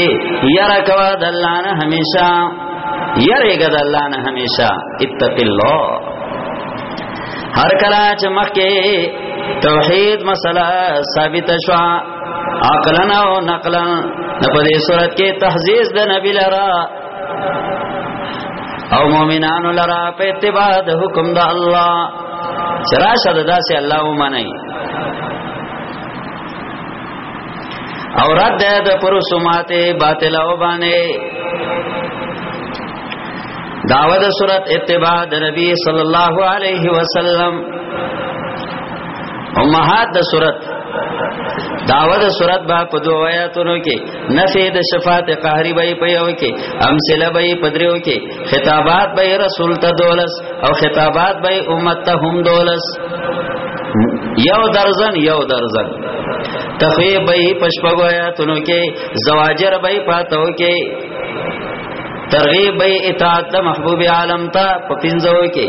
یرا کوا د الله نه همیشه یریګه د الله نه همیشه اتق الله هر کله چې مخکې توحید مسله ثابت شو عقلا او نقلا نه په دې صورت کې تحزیز د نبی لرا او مؤمنانو لرا په اتباع د حکم د الله چرآ شد داسې الله ومني او رد ده د پرسومات باطل او باندې داوه د صورت اتباع د نبی صلی الله علیه وسلم امهات د صورت داوه د صورت با په دوه آیاتونو کې نفي د شفاعت قهري به په یو کې امثله به په دریو کې خطابات به رسول ته دولس او خطابات به امت ته هم دولس یو درزن یو درزن تخوی به پشپغو آیاتونو کې زواجر به پاتو کې ترغیب به اطاعت د محبوب عالم ته په پنځو کې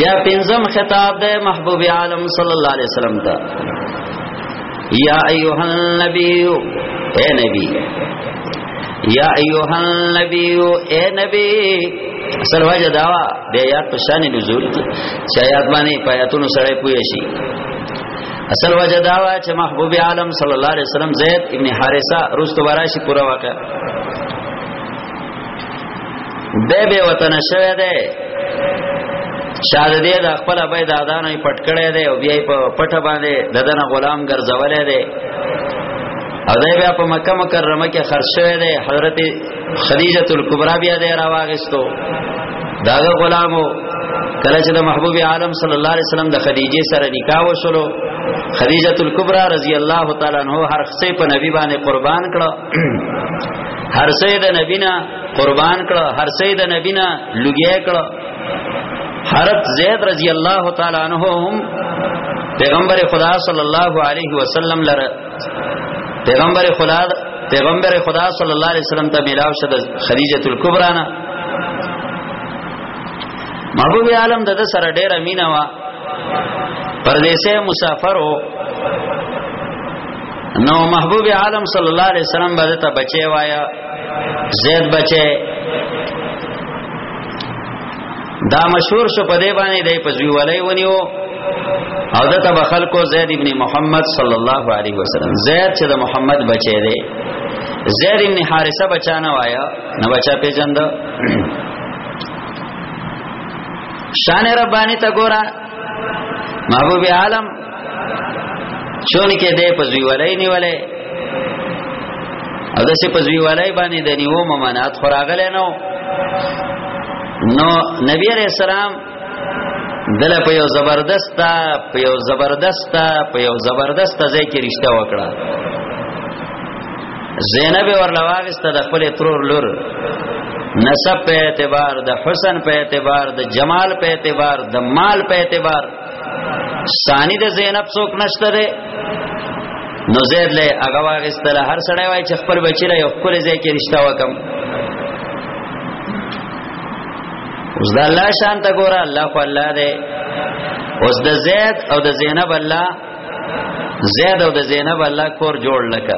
بیا پنځم خطاب ده محبوب عالم صلی الله علیه وسلم ته یا ایها النبی اے نبی یا ایها النبی اے نبی اصل وجه داوا د آیات په شان نزول چې آیات باندې پیاتونو سره پوي شي اصل وجه داوا چې محبوب عالم صلی الله علیه وسلم زید ابن حارثه روز دوباره شي پورا واقع به به وطن شوه ده شاد دې د خپل ابي دادا نه پټ کړي ده او بیا په پټه باندې ددن غلام ګرځولې ده او دا بیا په مکه مکرمه کې خرج شوه ده حضرت خدیجه کلبرا بیا ده راواغستو داغه غلامو کله چې د محبوب عالم صلی الله علیه وسلم د خدیجه سره نکاح وشلو خدیجه کلبرا رضی الله تعالی عنها هر څه په نبی باندې قربان کړه هر څه د نبی نه قربان کړه هر څه د نبی نه لګیا کړه حضرت زید رضی الله تعالی عنہ هم پیغمبر خدا صلی الله علیه وسلم لره پیغمبر خدا پیغمبر خدا صلی الله علیه وسلم ته ملاو شد خدیجه الکبرى نه محبوب عالم د سره ډیر امینه وا پردیسه مسافر وو نو محبوب عالم صلی الله علیه وسلم باندې ته بچي وایا زید بچي دا مشهور شو په دی باندې دی په زوی ولای ونیو او د تب خلکو زید ابن محمد صلی الله علیه وسلم زید چې د محمد بچی دی زید ابن حارثه بچا نه وایا نه بچا پیجند شان ربانی تا ګورا محبوب عالم چون کې دې په زویولای نیولې او دسه په زویولای باندې د نیو ممانات خوراغله نو نو نبی عليه السلام دله په یو زبردست په یو زبردست په یو زبردست ځای کې رښتا وکړه زینب ورلواغسته د خپل ترور لور نسب په اعتبار د حسن په اعتبار د جمال په اعتبار د مال په اعتبار ثانی د زینب څوک نشته ده نو زید له هغه واغستل هر سړی وای چې خپل بچی له خپل ځای کې رشتہ وکم اوس د الله شان ته ګوره الله خو الله دی اوس د زید او د زینب الله زید او د زینب الله کور جوړ لکه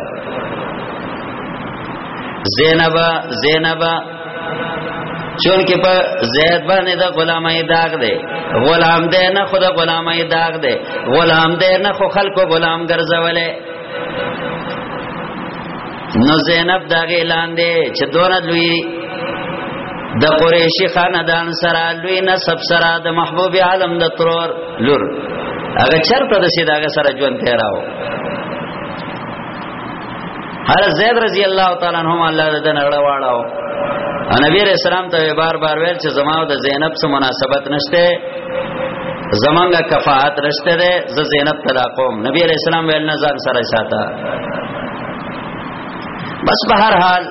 زینب زینب چون کې په زید باندې د غلامای داغ دی غلام دی نه خود غلامای داغ دی غلام دی نه خو خلکو غلام ګرځولې نو زینب دا غیلان دی چې دونه لوی د قریشی خاندان سره لوی نسب سره د محبوب عالم د ترور لور هغه چرته د سیداګه سره ژوند تیراو هر زید رضی الله تعالی عنہ الله د نړه واړو نبی رسول الله ته بار بار ویل چې زما او د زینب سره مناسبت نشته زمانګه کفاعت رشته ده ز زینب طلاقوم نبی رسول الله ویل نه ځان سره شاته بس په هر حال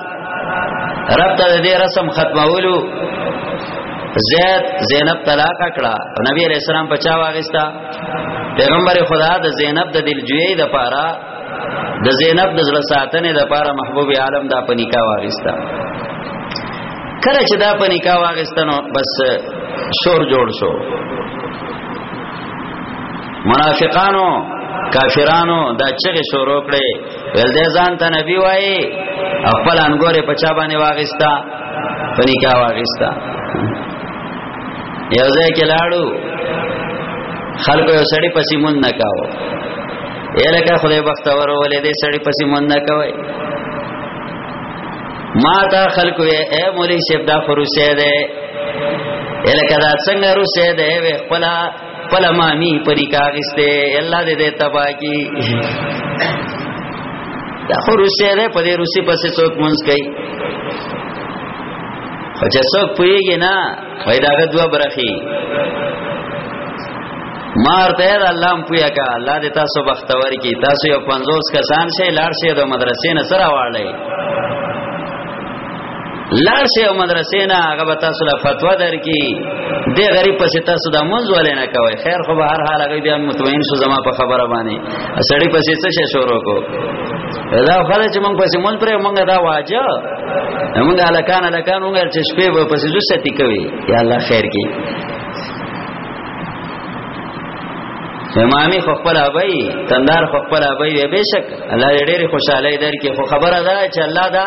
رب ته دې رسم ختمولو زید زینب طلاق کړه نبی علیہ السلام بچا واغستا پیغمبر خدا د زینب د دلجوی د پاره د زینب د زړه ساتنې د پاره محبوب عالم دا په نکاح واغستا کله چې دا په نکاح واغستنو بس شور جوړ شو منافقانو کافرانو دا چغه شروع کړي ول دې ځان ته نبی وای خپل انګوره په چا باندې واغستا پني کا واغستا یو ځای کې لاړو خلکو یو سړی پسې مون نه کاو یلکه خدای بختور ولې دې سړی پسې مون نه کوي ما تا خلکو یې اے مولوی شپ دا خروسه ده یلکه دا څنګه روسه ده وې خپل پلمامی پنی کاغسته الله دې دې تبا کی دا خو روسي ده په دې روسي پسې څوک مونږ کوي خو چې څوک پويږي نه وای داغه دوا برخي مار ته الله هم پویا کا الله دې تاسو بختور کی تاسو یو 50 کسان شي لاړ شي د مدرسې نه سره واړی لار شه مدرسې نه هغه به تاسو له فتوا درکې دې غریب پسې تاسو د منځ ولې نه کوي خیر خو به هر حال هغه بیا مطمئن شو زما په خبره باندې سړی پسې څه شې شروع کو دا خلک چې مونږ پسې مونږ پرې مونږ دا واجه مونږ الکان الکان مونږ چې شپې په پسې لوستي کوي یا الله خیر کې امامي خو خپل ابي تندار خو خپل ابي به شک الله دې ډېر خوشاله درکې خو خبره ده چې الله دا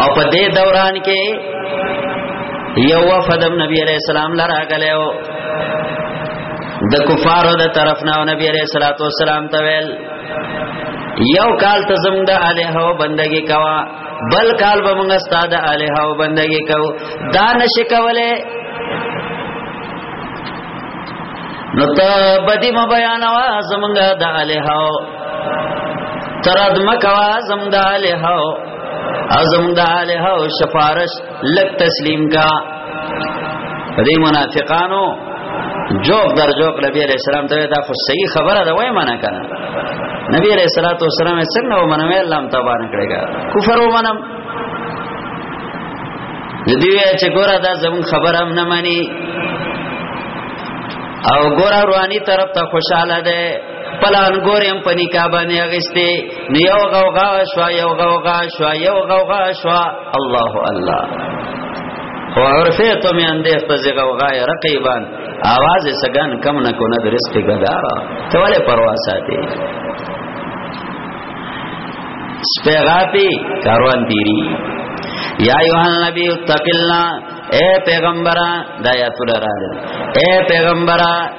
او په دې دوران کې یو وفد نبی علیہ السلام لرا غلېو د کفارو د طرف نه نبی علیہ الصلوۃ والسلام ته ویل یو کال ته زموږ د الہ او بندگی کوا بل کال به موږ ستاده الہ او بندگی کو دا نشکوله نو ته بدی ما بیانوا زمونږ د الہو ترد مکوا زمونږ د الہو ازم د الہ او سفارش لک تسلیم کا دې منافقانو جوک در جوک نبی علیہ السلام ته دا خو صحیح خبره ده وای منه کنه نبی علیہ الصلوۃ والسلام څنګه ومنم الله هم تبا نه کړیږي کفر ومنم دې چې ګوره دا زمون خبره هم نه مانی او ګور رواني طرف ته خوشاله ده پلان ګورم په نکاح باندې اغسته نو یو غوغا شو یو غوغا شو یو غوغا شو الله الله خو عرفه ته مې اندې په زګه وغای رقیبان आवाज سگان کم نه کو نه درس په ګدارا ته ولې پروا ساتي سپیغاپی کاروان تیری یا یوهان نبی اتقلنا اے پیغمبران دا یا تلرا اے پیغمبران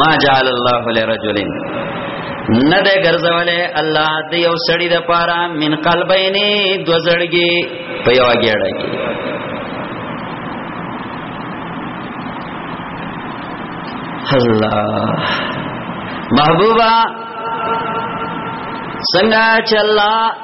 ما جعل الله لرجل نه ده ګرځولې الله دې یو سړی د پاره من قلبینې دو زړګي په یو اگېړه کې الله محبوبا څنګه چې الله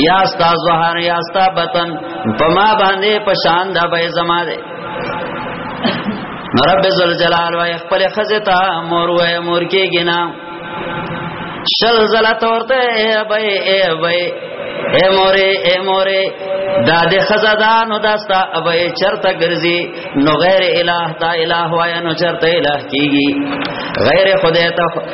یا ستا زهر یا ستا بطن په ما باندې په شان د به زما ده رب ذل جلال وای خپل خزتا مور وای مور کې گنا شل زل تورته اے بای اے بای اے مورې اے مورې دا د خزدان او داستا ابې چرته ګرځي نو غیر الہ تا الہ وای نو چرته الہ کیږي غیر خدای ته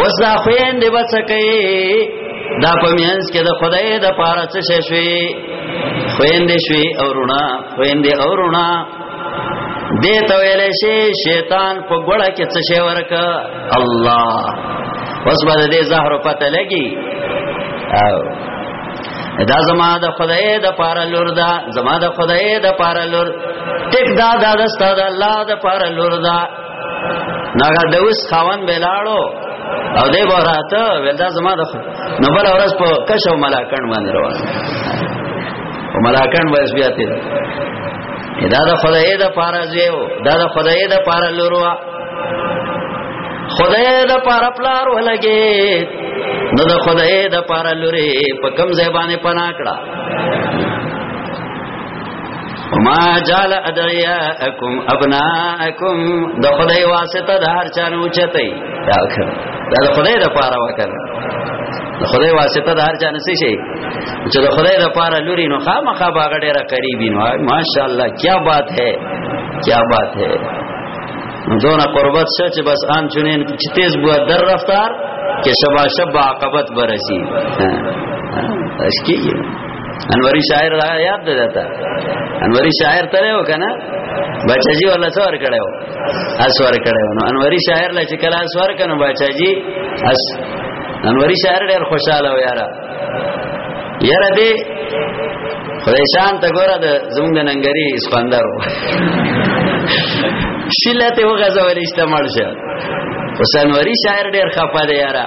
وسا خوین دی بچکی دا پمینس کې د خدای د پاره څه شوي خوین دی شوي او رونا خوین دی او رونا دې ته ویلې شي شیطان په ګړه کې څه شي ورک الله اوس باندې دې زهر پته لګي او دا زما د خدای د پاره لور دا زما د خدای د پاره لور ټیک دا دا د ستاد الله د پاره لور دا ناګه د اوس خاون بلاړو او دې وراته ولدا زما د نو بل اورس په کشو ملاکان باندې روان او ملاکان وایس بیا ته دا د خدای د پاره زیو دا د خدای د پاره لوروا خدای د پاره پلار ولګي نو د خدای د پاره لوري په کم ځای باندې پناکړه ما جعل ادعیاءکم ابناءکم د خدای واسطه د هر چا نه اوچتای دا وکړه دا د خدای د پاره وکړه د خدای واسطه د هر چا نه څه شي چې د خدای د پاره لوري نو خامخا باغ ډیره قریبی نو ماشاءالله کیا بات ہے کیا بات ہے دونه قربت شه چې بس آن چونین چې تیز بو در رفتار کې شبا شب عاقبت برسی اشکی انوري شاعر دا یاد ده تا انوري شاعر تره وکنه بچاجي ولا سوار کړو اسوار کړو نو انوري شاعر لا چې کله اسوار کنو بچاجي اس انوري شاعر ډېر خوشاله و یاره یاره دې خدای شان ته ګوره د زمونږ د ننګری اسپندر شلته وغځول استعمال شه حسین وری شاعر ډیر خفه دی یاره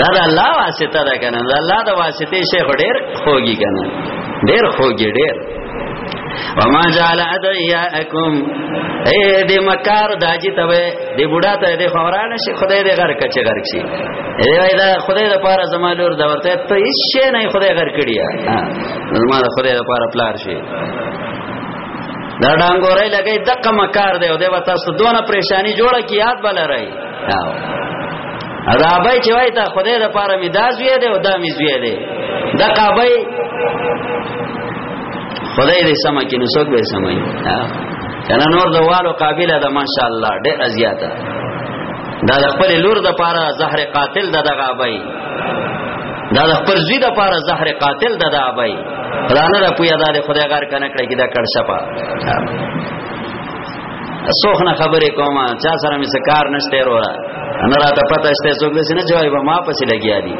دا د الله واسطه ده کنه د الله د واسطه شیخ ډیر خوږي کنه ډیر خوږي ډیر وما جعل ادعیاءکم اے دې مکار داجی ته دې بوډا ته دې خوران شي خدای دې غر کچه غر شي اے وای دا خدای د پاره زمالور دا ورته ته هیڅ شي نه خدای غر کړیا زما د خدای د پاره پلار شي دا ډنګورې لګې دغه مکار دی او دې وتا ستونه پریشانی جوړه کی یاد بل راي رابای چې وای ته خدای د پاره می داس وی دی او دا می زوی دی د قابای خدای دې سم کې نو څوک به سمای کنه نور د والو قابلیت ده ماشاء الله ډېر ازیاته دا د خپل لور د پاره زهر قاتل د دغه ابای دا د خپل زوی د پاره زهر قاتل د دغه ابای پلان را پویا د خدای غار کنه کړی کی دا کړ شپه سوخ نه خبرې کوم چا سره مې سکار نشته وروره انا راته پته شته څوک دې نه جواب ما پسې لګیا دي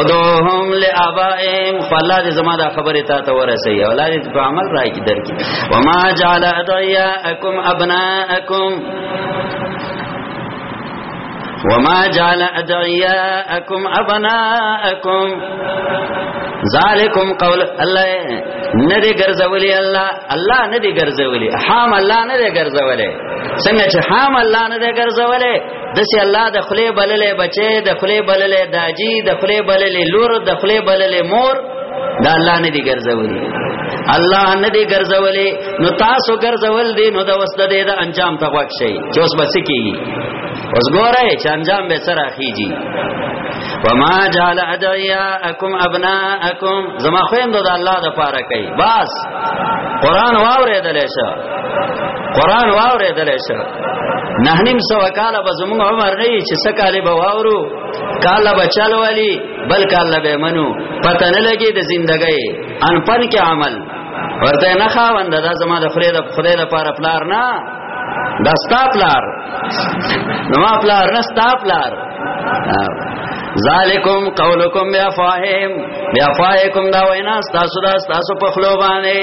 ادوهم لآبائهم فالله دې زما دا خبره تا ته ورسي اولاد په عمل راي کې درکې وما جعل ادعياءكم ابناءكم وما جعل ادعياءكم ابناءكم ذالکم قول الله نه دې ګرځولې الله الله نه دې ګرځولې حام الله نه دې ګرځولې څنګه چې حام الله نه دې ګرځولې دسه الله د خله بللې بچې د خله بللې داجی د خله بللې لور د خله بللې مور دا الله نه دې ګرځولې الله نه دې ګرځولې نو تاسو ګرځول دي نو د وسد دې د انجام ته وښي چې اوس بس کیږي اوس ګوره چې انجام به سره خيږي وما جعل ادعياءكم ابناءكم زما خويند د الله د پاره کوي بس قران واورېدل شه قران واورېدل شه نه نیم سو کاله به زموږ عمر نه چې سکاله به واورو کاله به چلوالي بل کاله به منو پته نه لګي د زندګۍ ان پن کې عمل ورته نه خاوند دا زما د خدای د خدای د پاره پلار نه دا ستا پلار نو ما پلار نه ستا پلار ذالکم قولکم بیا فاهم بیا فاهم دا وینا تاسو دا تاسو په خلو باندې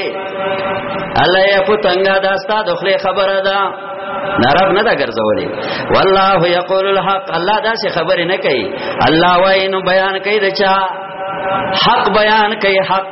الله یې پتنګا دا تاسو د خله خبره ده نارب نه دا ګرځولې والله یقول الحق الله دا څه خبره نه کوي الله واینو بیان کوي دچا حق بیان کوي حق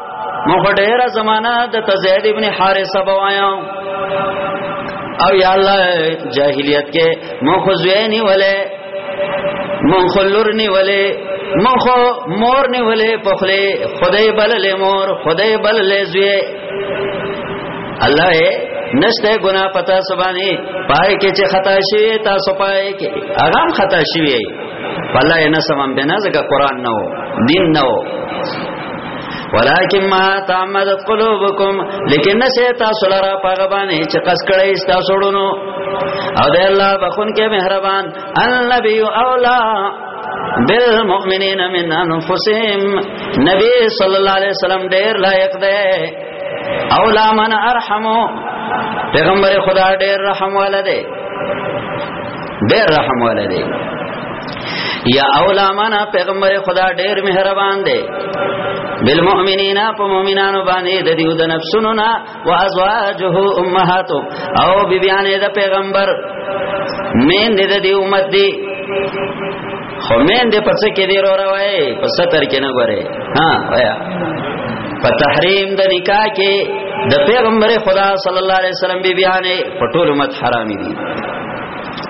مو ډیره زمانہ د تزید ابن حارثه بوایا او یا الله جاهلیت کې مو خو زوینی ولې مو خو لورنی ولې مو خو مور نی ولې په خله خدای بللې مور خدای بللې زوی الله نشته ګنا پتا سبانی پای کې چې خطا شي تاسو پای کې اغام خطا شي وي والله نه سمم بنا زګه قران نو دین نو ولكن ما تعمدت قلوبكم لیکن نشه تاسو لرا پاغه باندې چې قص کړی تاسو ورونو او د الله بخون کې مهربان النبي اولا بالمؤمنین من انفسهم نبی صلی الله علیه وسلم ډیر لایق دی اولا من ارحمو پیغمبر خدا ډیر رحم والده ډیر رحم والده یا اولا مانا پیغمبر خدا ډیر مهربان دی بالمؤمنین په مؤمنانو باندې د دیو د نفسونو نا او ازواجه امهاتو او بیبیانه د پیغمبر مین د دی امت دی خو مین د پڅ کې دی رو راوي په ستر کې نه غره ها ویا په تحریم د نکاح کې د پیغمبر خدا صلی الله علیه وسلم بیبیانه په ټول امت حرامي دي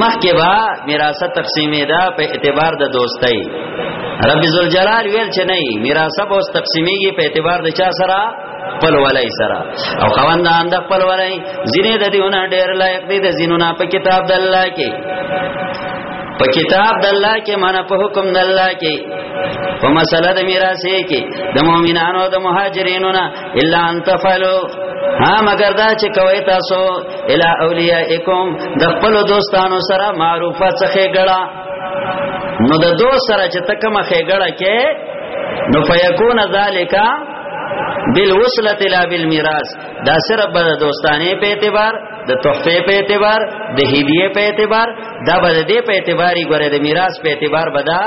مخکې با میراثه تقسیمې دا په اعتبار د دوستۍ رب ذوالجلال ویل چې نه میراثه به اوس تقسیمېږي په اعتبار د چا سره خپل ولای سره او خواندان د خپل ولای زینه د دیونه ډېر لایق دي د زینونه په کتاب د الله کې په کتاب د الله کې معنا په حکم د الله کې په مسله د میراث کې د مؤمنانو او د مهاجرینو نه الا ان تفعلوا ها مگر دا چې کوي تاسو الا اولیاءکم د خپل دوستانو سره معروفه څخه غړا نو د دوست سره چې تکمه خېګړه کې نو فیکون ذالک بالوصلت لا بالمیراث دا صرف به دوستانه په اعتبار د تحفه په اعتبار د هدیه په اعتبار دا به دې په اعتباري ګره د میراث په اعتبار بدا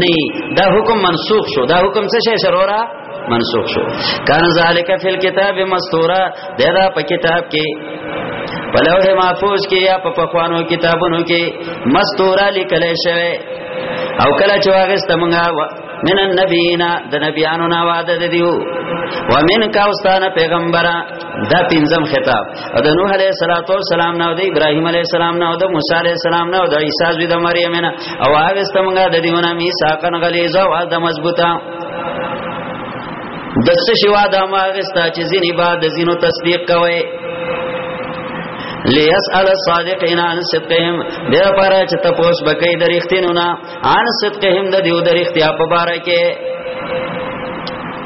نه دا حکم منسوخ شو دا حکم څه شي سره منسوخ شو کان ذالک فی الكتاب مستورا دا په کتاب کې په لوح محفوظ کې یا په پخوانو کتابونو کې مستورا لیکل شوی او کله چې واغست مونږه من النبینا د نبیانو نا وعده د دیو و من کا استاد پیغمبره دا پنځم خطاب او د نوح علیه الصلاۃ والسلام نو د ابراهیم علیه السلام نو د موسی علیه السلام نو د عیسی زوی د مریم نه او هغه ستمګه د دیونه میثاقن غلیظه او د مضبوطه د څه شوا د ما غستا چې ځینې با د زینو تصدیق کوي لیسأل الصادقین عن صدقهم د لپاره چې تپوس بکې د رښتینو نه عن صدقهم د دیو د رښتیا په باره کې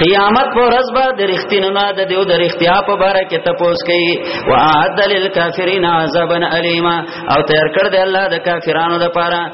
قیامت پر ورځ به د رښتینو نه د دیو د رښتیا په باره کې تپوس کوي واعد للکافرین عذابا الیما او تیار کړ د الله د کافرانو لپاره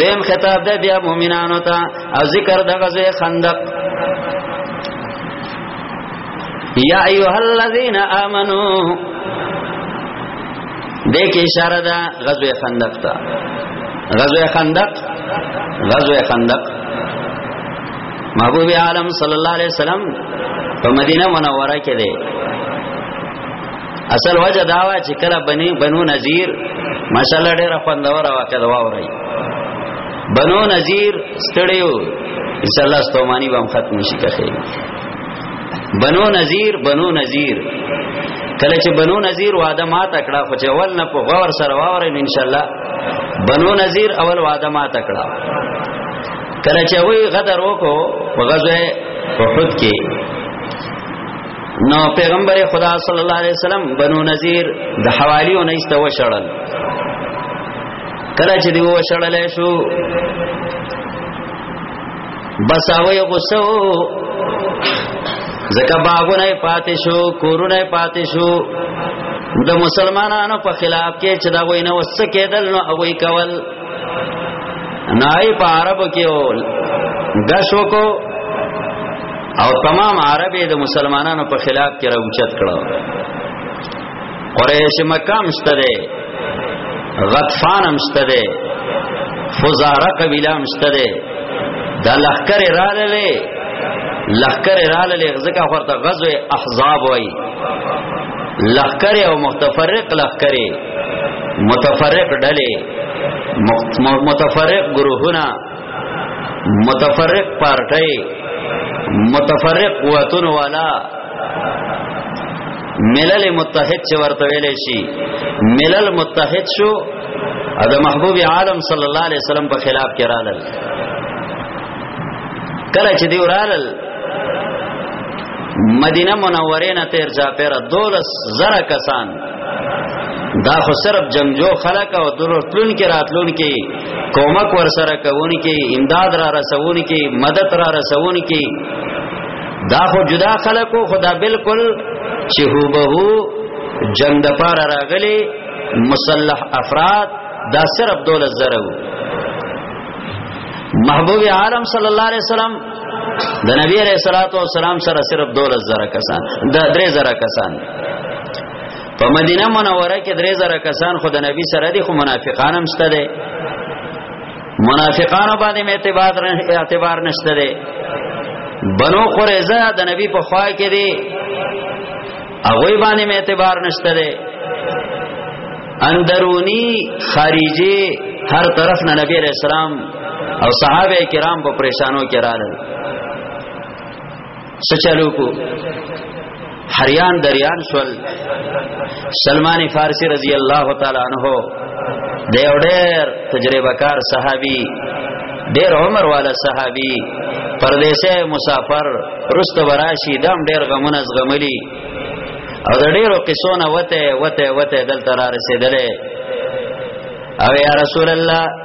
دیم خطاب ده بیا مومنانو ته او ذکر د غزوه خندق یا ایها الذین آمنو دې کې اشاره ده غزوه خندق ته غزوه خندق غزوه خندق محبوب عالم صلی الله علیه وسلم په مدینه منوره کې ده اصل وجه دا وا چې کله بني بنو نذیر ماشاءالله ډېر خوندور واقع دا ووري بنو نذیر ستړیو ان شاء الله ستومانی به ختم شي کخې بنو نذیر بنو نذیر کله چې بنو نذیر وعده ما تکړه خو چې اول نه په غور سره واورې ان شاء الله بنو نذیر اول وعده ما تکړه کله چې وی غدر وکړو په غزوه احد کې نو پیغمبر خدا صلی الله علیه وسلم بنو نذیر د حوالیو نه ایسته وشړل کله چې دی وشړل شو بس هغه غوسه زکه باغونه پاتې شو کورونه پاتې شو د مسلمانانو په خلاف کې چې دا وینه وسه کېدل نو هغه کول نای په عربو کې ول غشو کو او تمام عرب د مسلمانانو په خلاف کې راوچت کړو قریش مکه مشته ده غطفان مشته ده فزاره قبیله مشته ده دا لخر راللې لخر راللې ځکه ورته غزوه احزاب وای لخر او متفرق لخر متفرق ډلې متفرق گروهونه متفرق پارټي متفرق قوتون والا ملل متحد چې ورته ویل شي ملل متحد شو د محبوب عالم صلی الله علیه وسلم په خلاف کې رالل کله چې دی ورالل مدینه منوره نه تیر چا پیر دولس زره کسان دا خو صرف جنگجو خلق او دلو تلون کې راتلون کې کومک ور سره کوون کې امداد را رسون کې مدد را رسون کې دا خو جدا خلکو خدا بالکل چې هو به جنگ د پار راغلي مسلح افراد دا صرف دولت زره محبوب عالم صلی الله علیه وسلم د نبی علیہ الصلوۃ والسلام سره صرف دولت زره کسان د درې زره کسان په مدینه منوره کې درې زره کسان خود نبی سره دي خو منافقان هم شته دي منافقانو باندې مې اعتبار اعتبار نشته دي بنو قریظه د نبی په خوا کې دي هغه باندې مې اعتبار نشته دي اندرونی خارجي هر طرف نه نبی رسول او صحابه کرام په پریشانو کې راغلل سچلو کو حریان دریان شول سلمان فارسی رضی الله تعالی عنہ د یو ډېر تجربه کار صحابي ډېر عمر والا صحابي پردیسه مسافر رست براشي دم ډېر غمونه زغملي او د ډېرو قصو نه وته وته وته دلته را رسیدلې او یا رسول الله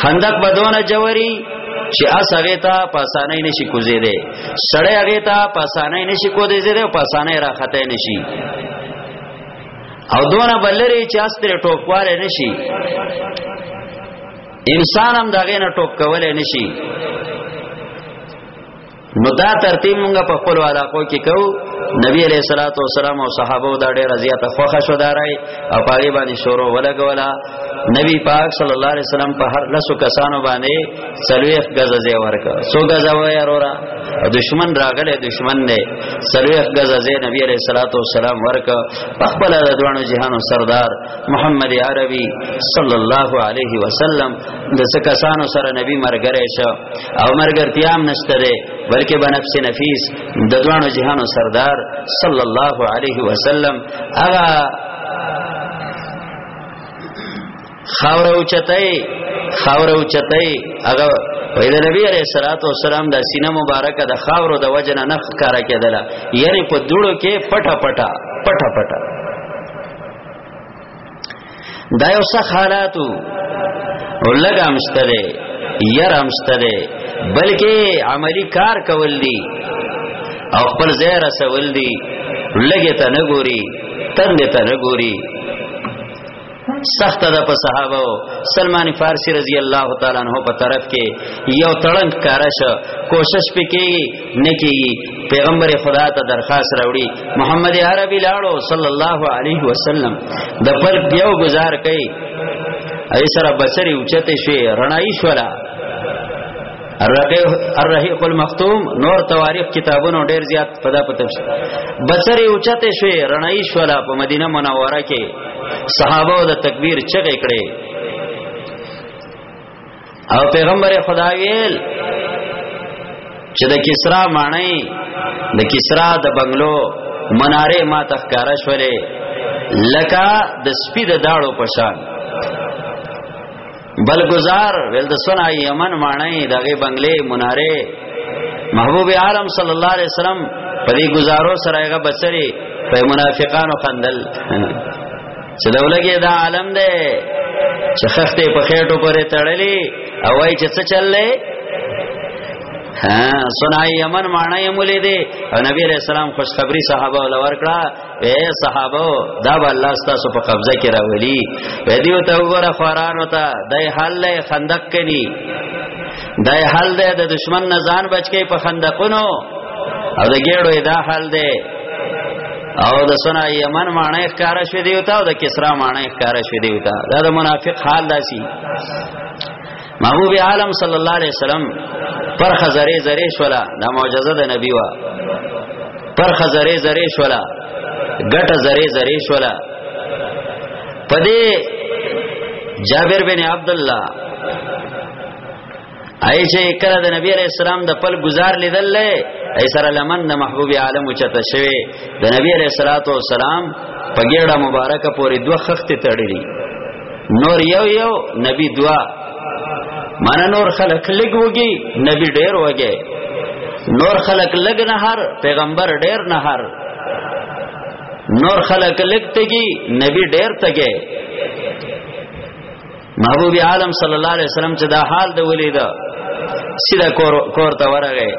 خندق بدونه جوړي چې اسغه ته پاسانه نشي کوزي دي سړی هغه ته پاسانه نشي کوزي دي او پاسانه راخته نشي او دونه بلری چې استره ټوپواله نشي انسان هم دغه نه ټوپ کولای نشي نو دا ترتیب موږ په خپل علاقو کې کو نبی علیہ الصلوۃ والسلام او صحابه دا ډیره زیاته خوښه شو دارای او پاګې باندې شروع ولګولا نبی پاک صلی الله علیه وسلم په هر لسو کسانو باندې سلويخ غزه زی ورک سو غزه وای اورا دشمن راغله دشمن نه سلويخ غزه زی نبی علیہ الصلوۃ والسلام ورک په خپل د دوانو جهانو سردار محمد عربي صلی الله علیه وسلم د څه کسانو سره نبی مرګره شو او مرګرتیا هم نشته دی بلکې بنفس نفیس د دوانو جهانو سردار صلی الله علیه وسلم هغه خاور او چتای خاور او چتای هغه وای د نبی علیہ الصلات والسلام د سینه مبارکه د خاورو د وجنه نخ کارا کېدله یعنی په دوړو کې پټه پټه پټه پټه دا یو څه حالاتو ولګم ستره يرم ستره بلکې عملی کار کول دي او خپل ځای رسول دي لګي ته نه ګوري تند ته نه ګوري سخت ده په صحابه سلمان فارسی رضی الله تعالی عنہ په طرف کې یو تړنګ کارش کوشش پکې نکی پیغمبر خدا ته درخواست راوړي محمد عربي لاړو صلی الله علیه وسلم د پر دیو گزار کوي ای سره بصری اوچته شي رڼای شولا الرحیق المختوم نور تواريخ کتابونو ډیر زیات پدا پته شي بصری اوچته شي رڼای شولا په مدینه منوره کې صحابه د تکبیر چغې کړې او پیغمبر خدا ویل چې د کسرا معنی د کسرا د بنگلو مناره ما تخکارا شولې لکه د سپید داړو پشان بل گزار ول د سنا یمن معنی دغه بنگلې مناره محبوب عالم صلی الله علیه وسلم په دې گزارو سره هغه بصری په منافقانو خندل چې دا ولګي دا عالم دی چې خخته په خېټو پورې تړلې او وای چې څه چللې ها سنای یمن معنی مولې دي او نبی رسول الله خوشخبری صحابه ول ورکړه اے صحابه دا به الله ستاسو په قبضه کې راولي په دې ته وګوره خوران وتا دای حل له خندق کې ني دای حل ده د دشمن نه ځان بچ کې په خندقونو او د ګېړو دا حل ده او د سنا یمن معنی ښکار شوی دی او تا د کسرا معنی ښکار شوی دی او تا دا د منافق حال داسي محبوب عالم صلی الله علیه وسلم پر خزره زره شولا دا معجزه د نبی وا پر خزره زره شولا ګټه زره زره شولا پدې جابر بن عبد الله ای چې کله د نبی علیہ السلام د پل گزار لیدل لې ای سره لمن د محبوب عالم چته شوی د نبی علیہ الصلات والسلام په ګډه مبارکه پورې دوه خخت تړلې نور یو یو نبی دوا مانا نور خلق لګ وږي نبی ډېر وږي نور خلق لګ نه هر پیغمبر ډېر نه هر نور خلق لګ تګي نبی ډېر تګي محبوب عالم صلی الله علیه وسلم چې دا حال د ولید سیده کور کور ته ورغی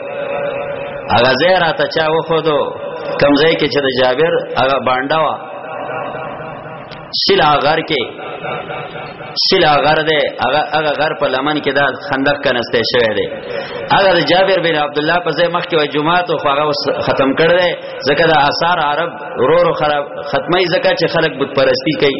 هغه زه راته چا وخدو کم ځای کې چې د جابر هغه باندې وا سلا غر کې سلا غر دې هغه هغه غر په لمن کې دا خندق کنسته شوی دی هغه د جابر بن عبد الله په ځای مخ کې و جمعه تو هغه ختم کړ دې ځکه د آثار عرب رو رو خراب ختمي ځکه چې خلک بت پرستی کوي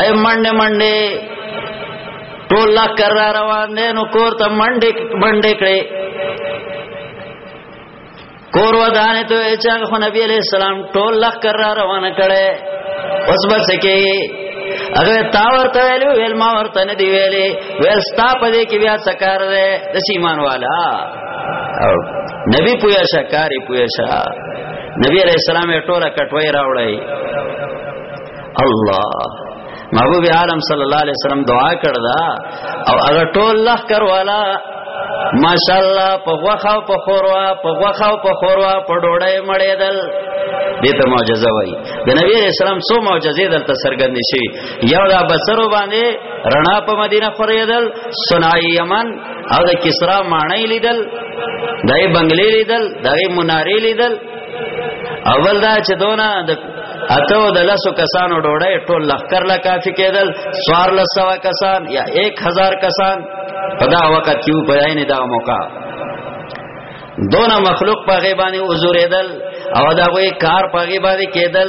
اے منډه منډه ټول لا کر را روان دي نو کور ته منډه منډه کړې کور ودانه ته چې خو نبی عليه السلام ټول لا کر را روان کړي اوس بس کې هغه تا ورته ویل ویل ما ورته نه دی ویلې ویل ستا په دې کې بیا سکار ده د سیمان والا نبی پویا شکاری پویا شکاری نبی علیہ السلام ټوله کټوي راوړی الله محبوب عالم صلی الله علیه وسلم دعا کړدا او هغه ټول لخ کروالا ماشاءالله په غوخه او په خوروا په غوخه او په خوروا په ډوړې مړېدل دې ته معجزه وای د نبی رسول الله سو معجزې دلته سرګندې شي یو دا بصرو باندې رڼا په مدینه خورېدل صنعای یمن او د کسرا ماڼۍ لیدل دای بنگلې لیدل دای منارې لیدل اول دا چې دونه د اتو د لاسو کسانو ډوړې ټول لخر لا کافی کېدل سوار لسوا کسان یا 1000 کسان په دا وخت کې په عین دا موقع دونه مخلوق په غیبانه حضورېدل او دا وی کار په غیبانه کېدل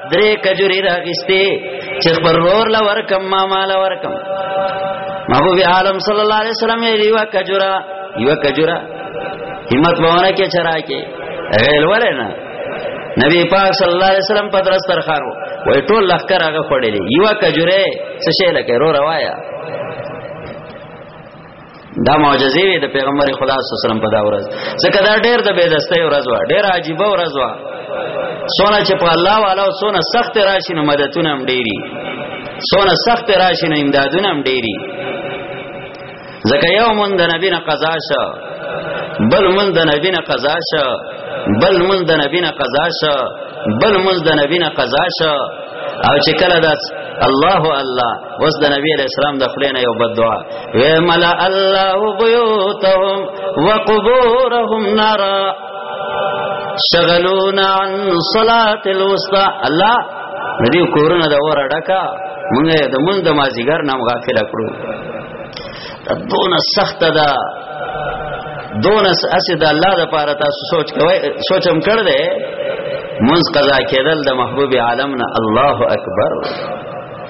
درې کجوري راغستې چې خبر ور لور کم ما مال ور کم محبوب عالم صلی الله علیه وسلم یې یو کجورا یو کجورا همت بونه کې چرای کې غیل ولې نه نبی پاک صلی الله علیه وسلم په درس تر خارو وای ټول لخر هغه پړلې یو کجوره څه شي لکه رو روایا دا معجزې وي د پیغمبر خدا صلی الله علیه وسلم په دا ورځ ځکه دا ډېر د بيدستۍ ورځ و ډېر عجیب ورځ و سونه چې په الله والا او سونه سخت راشي نو مددونه هم ډېری سونه سخت راشي نو امدادونه هم ډېری ځکه یو مون د نبی نه قضا شو بل مون د نبی نه قضا شو بل مون د نبی نه قضا شو بل مون د نبی نه قضا شو او چې کله دا الله الله اوس د نبی علیہ السلام د خلین یو بد دعا و ملا الله بیوتهم وقبورهم نارا شغلونا عن صلاه الوسطى الله ندی کورونه د اور ډکا مونږه د مونږ د مازیګر نام غافل کړو دونه سخت ده دونه اسه د الله د پاره تاسو سوچ کوی سوچم کړ دې منځ قضا کېدل د محبوب عالم نه الله اکبر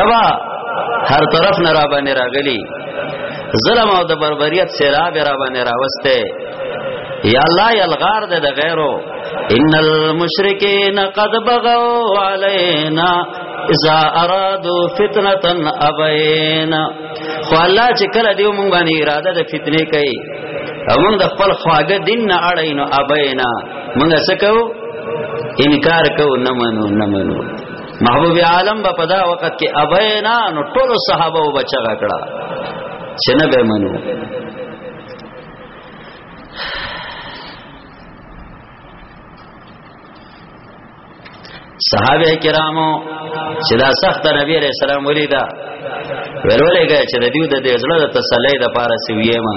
ربا هر طرف نه را باندې راغلی ظلم او د بربریت سیلاب را باندې راوسته یا الله یلغار د غیرو ان المشرکین قد بغوا علینا اذا ارادو فتنتن ابینا خو الله چې کله دیو مونږ باندې اراده د فتنې کوي مونږ د خپل خواږه دین نه اړینو ابینا مونږ څه کوو انکار کوو نه منو نه منو محبوب عالم با په دا وخت کې ابینا نو ټول صحابه و بچا کړه چې نه به منو صحابه کرامو چې دا سخت نبی عليه السلام ولیدا ورولېږي چې د دیو د دې ځړه د تسلی د پاره سویې ما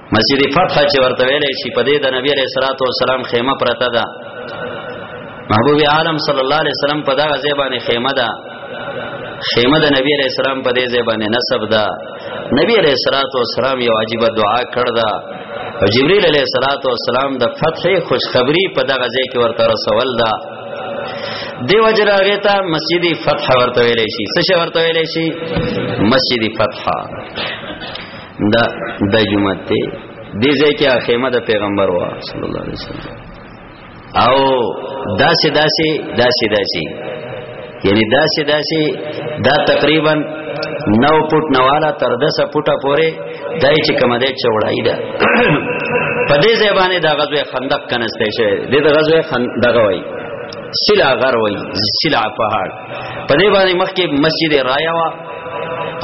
مسجد فتح چې ورته ویلې شي په دې د نبی عليه الصلاه والسلام خیمه پرته ده محبوب عالم صلی الله علیه وسلم په دغه ځای باندې خیمه ده خیمه د نبی علیہ السلام په دې ځای باندې نسب ده نبی علیہ الصلوۃ والسلام یو عجیب دعا کړ ده او جبرئیل علیہ الصلوۃ والسلام د فتح خوشخبری په دغه ځای کې ورته رسول ده دیو جراغه ته مسجد فتح ورته ویلې شي څه ورته ویلې شي مسجد فتح دا د جمعه ته دې ځای کې اخیمه د پیغمبر وا صلی الله علیه وسلم او داسې داسې داسې داسې یعنی داسې داسې دا تقریبا نو پټ نواله تر دسه پټه پوره دای چې کوم دې چوړای ده په دې ځای باندې دا غزوه خندق کنسته شوی دې د غزوه خندق وای سلا غر وای سلا پهاړ په دې باندې مخکې مسجد رایا وا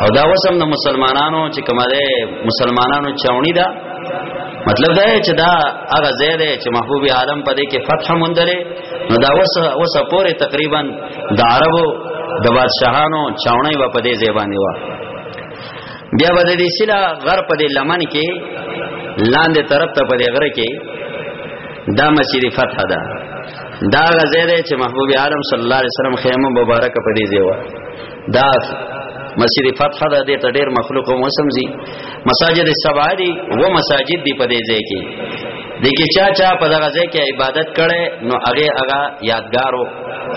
او دا وسم د مسلمانانو چې کومه ده مسلمانانو چاونی ده مطلب دا چې دا هغه ځای دی چې محبوب عالم په دې کې فتح مونډلې نو دا وس وس پورې تقریبا د عربو د بادشاهانو چاونی و په دې ځای باندې وا بیا به دې سلا غر په دې لمن کې لاندې طرف ته په دې غره کې دا مسجد فتح ده دا غزه ده چې محبوب عالم صلی الله علیه وسلم خیمه مبارک په دې ځای و دا مسجد فتح ده دې ته ډېر مخلوق هم سمزي مساجد سبع دي و مساجد دي په دې ځای کې د کې چا چا په دغه ځای کې عبادت کړي نو هغه هغه یادګارو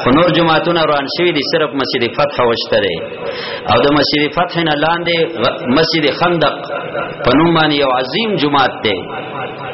خنور جماعتونه روان شوی دي صرف مسجد فتح وشته دي او د مسجد فتح نه لاندې مسجد خندق په نوم باندې یو عظیم جماعت دی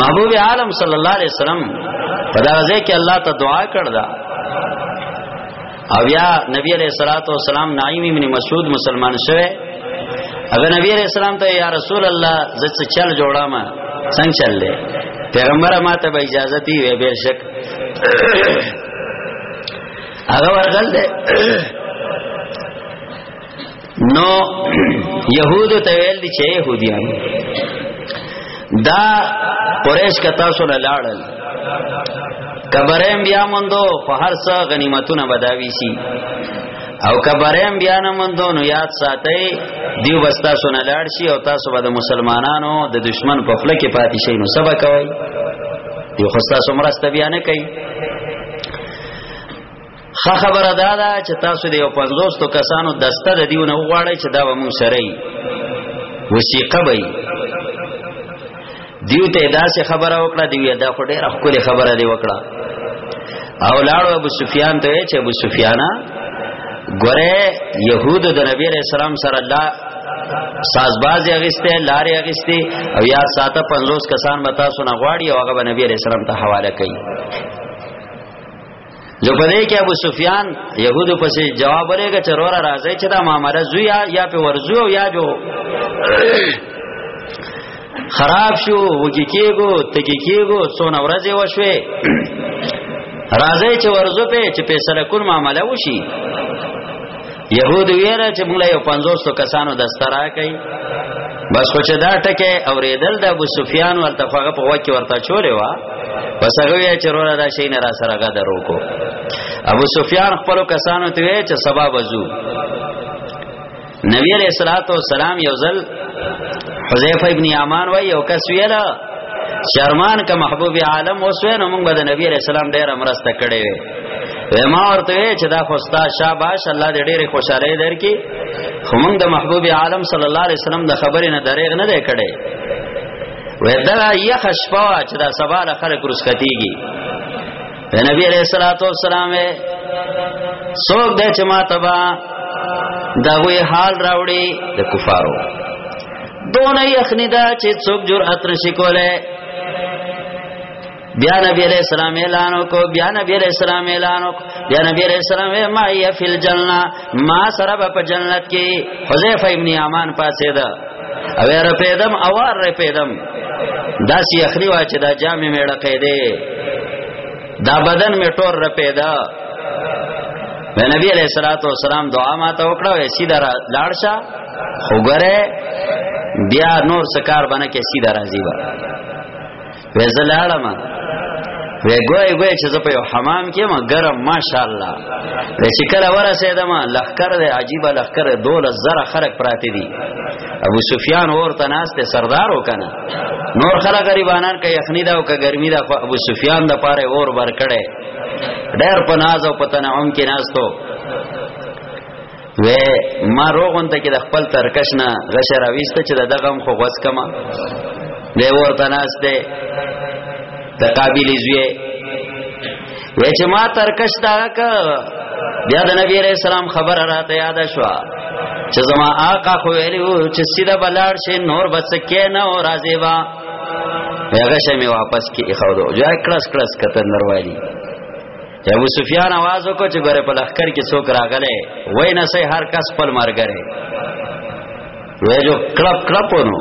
محبوب عالم صلی الله علیه وسلم په دا ځای کې الله ته دعا کړدا او بیا نبی علیہ الصلوۃ والسلام نعیم ابن مسعود مسلمان شوه هغه نبی علیہ السلام ته یا رسول الله زه څه چل جوړا ما څنګه چل لې پیغمبر ما ته به اجازه دی وې بیر شک هغه ورغل دی نو يهود ته ویل دي چې يهوديان دا قریش کتا سره لاړل کبرم بیا مندو خو هر څه غنیمتونه بداوی شي او کبرم بیا نه مندو نو یاد ساتي دیو بستا سونه لاړ شي او تاسو به د مسلمانانو د دشمن په خله کې پاتې شئ نو سبا کوي یو خستا سمرسته بیا نه کوي خه خبره دا ده چې تاسو د یو پنځوستو کسانو دسته د دیونه وغواړی چې دا به مونږ سره یي وسیقه به دیو ته داسې خبره وکړه دیو دا خو ډېره ښکلې خبره دی وکړه او لاړو ابو سفیان ته چې ابو سفیانا ګوره يهود د نبی رسول الله سره الله سازباز اغسته لارې اغسته او یا ساته 50 کسان متا سونه غواړي او هغه نبی رسول الله ته حواله کوي جو په دې کې ابو سفیان يهودو پسې جواب ورېګه چې رور راځي چې دا مامره زویا یا په ورزو یا جو خراب شو وګی کېګو تګی کېګو څونه ورځې وشوي راځي چې ورزو په چې فیصله کول معاملې وشي يهود ویره چې موږ له 500 کسانو دسترا کوي بس خو چې دا ټکه اوریدل د ابو سفیان ورته خوغه په وکی ورته چولې وا بس هغه یې چې روړه دا شي نه را سره غدر وکړو ابو سفیان خپل کسانو ته وی چې سبا وزو نبی علیہ الصلوۃ والسلام یو ځل حذیفه ابن یمان وای یو کس ویلا شرمان کا محبوب عالم اوس وینم موږ د نبی علیہ السلام ډیر مرسته کړې ما ورته چې دا خوستا شاباش الله دې ډېر خوشاله درکې خو موږ د محبوب عالم صلی الله علیه وسلم د خبرې نه درېغ نه دی کړي وې دا یخ شپه چې دا سبا له خلک رسکتيږي نبی علیہ الصلوۃ والسلام څوک دې چې ما تبا دا وی حال راوړي د کفارو دونه یخنی دا چې څوک جرأت نشي کولای بیا نبی علیہ السلام اعلان کو بیا نبی علیہ السلام اعلان کو بیا نبی علیہ السلام ما ی فی الجنه ما سره په جنت کې حذیفه ابن یمان پاسه ده او ر پیدم او ر پیدم دا سی اخری وا چې دا جامې میړه قیدې دا بدن می ټور ر پیدا مې نبی علیہ الصلوۃ والسلام دعا ما ته وکړه وې سیده لاړ شه وګوره بیا نور سکار باندې کې سیده راځي وې زلاړم وې ګوي ګوي چې زه په یو حمام کې ما ګرم ماشاءالله وې چې کله ورسېدم لخر دې عجیب لخر دوله زره خلق پراته دي ابو سفیان ورته ناشته سردار وکنه نور خلک غریبانان کې یخنی دا او کې ګرمي دا ابو سفیان د پاره اور بر کړي ډېر په ناز او په تنعم کې ناشته و ما روغون ته کې د خپل ترکش نه غشر اويسته چې د دغم خو غوس کما دی ورته ناس دی د قابل زوی و چې ما ترکش تا ک بیا د نبی عليه السلام خبر راته یاد شو چې زما آقا خو ویلو چې سیده بلاړ شي نور بس کې نه او راځي وا هغه شمه واپس کې خو دو جو کړس کړس کته نروالي ته ابو سفیان आवाज وکړ چې ګوره په لخر کې څوک راغله وای نه سه هر کس خپل مرګره وای جو کلب کلب ونو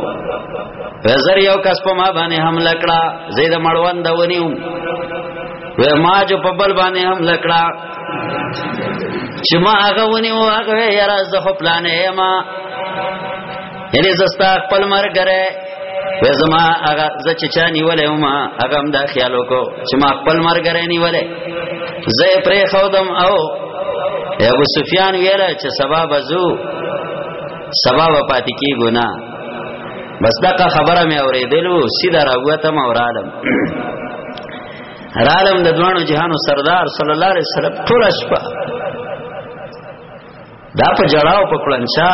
وزر یو کس په ما باندې حمله کړه زید مړوند ونیو وای ما جو په بل باندې حمله کړه چې ما هغه ونیو هغه یاره زه خپلانه ما یعنی زستا خپل مرګره و زما هغه زچ چا نیولې ما هغه هم دا خیال وکړو چې ما خپل مرګره نیولې زه پرې خودم او ابو سفیان ویل چې سبا بزو سبا و پاتې کی ګنا بس دغه خبره مې اورېدلو سیده راوته ما اورالم رالم د دوانو جهانو سردار صلی الله علیه وسلم ټول شپه دا په جړاو په کلنچا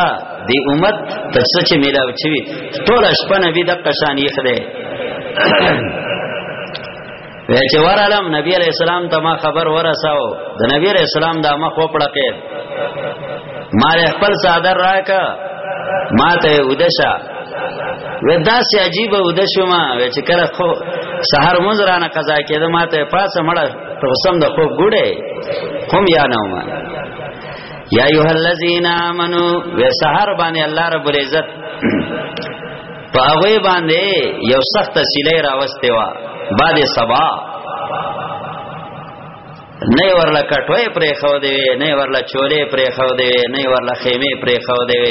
دی امت ته څه چې میلاو چوي ټول شپه نبی د قشان یې خده وی چې ورالم نبی علیہ السلام ته ما خبر ورساو د نبی علیہ السلام دا مخ وپړه کې ما خپل صادر راکا ما ته ودشا وی دا سي عجیب ودشو ما وی چې کله خو سحر مونږ رانه قضا کېده ما ته پاسه مړه ته سم د خو ګړې هم یا نه ما یا ایه الذین آمنو و سحر باندې الله رب العزت په هغه باندې یو سخت سیلې راوسته وا بعد سبا نه ورلا کټوي پرې خو دی نه ورلا چولې پرې خو دی نه ورلا خیمه پرې خو دی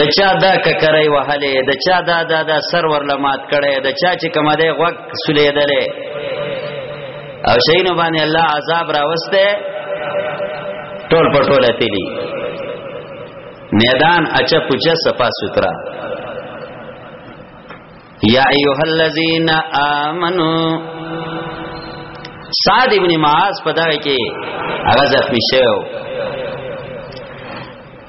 د چا دا ککرې وهلې د چا دا دا دا سر ورلا مات کړي د چا چې کومه دی غوږ سولې دلې او شینو باندې الله عذاب راوسته ټول په ټول اتلی میدان اچا پوچا صفا سترا یا ایها الذین آمنو سعد ابن معاذ په دغه کې هغه زخمی شوی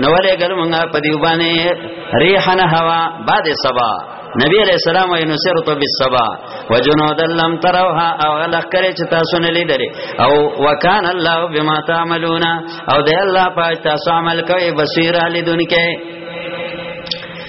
نو ولې ګل مونږه په دی باندې ریحن هوا بعد سبا نبی علیہ السلام وی نصرت بالسبا وجنود لم تروها او غلق کرے چه تاسو نلی دلی او وکان اللہ بما تعملون او دی اللہ پاک تاسو عمل کوئی بصیر علی دن کے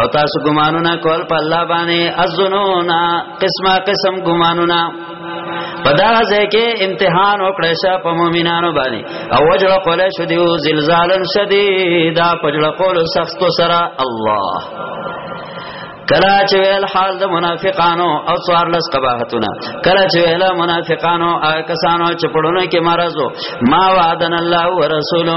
او تاسو ګمانونه کول په الله باندې ازنونا قسمه قسم ګمانونه پدا ځکه امتحان وکړی شه په مؤمنانو باندې او وجړه قوله شو دیو زلزالن شدیدا پجړه قوله سخت سره الله کلا چې ویل حال د منافقانو او څوار لس قباحتونه کلا چې ویل منافقانو آ کسانو چې پړونه کې مرزو ما وعدن الله ورسولو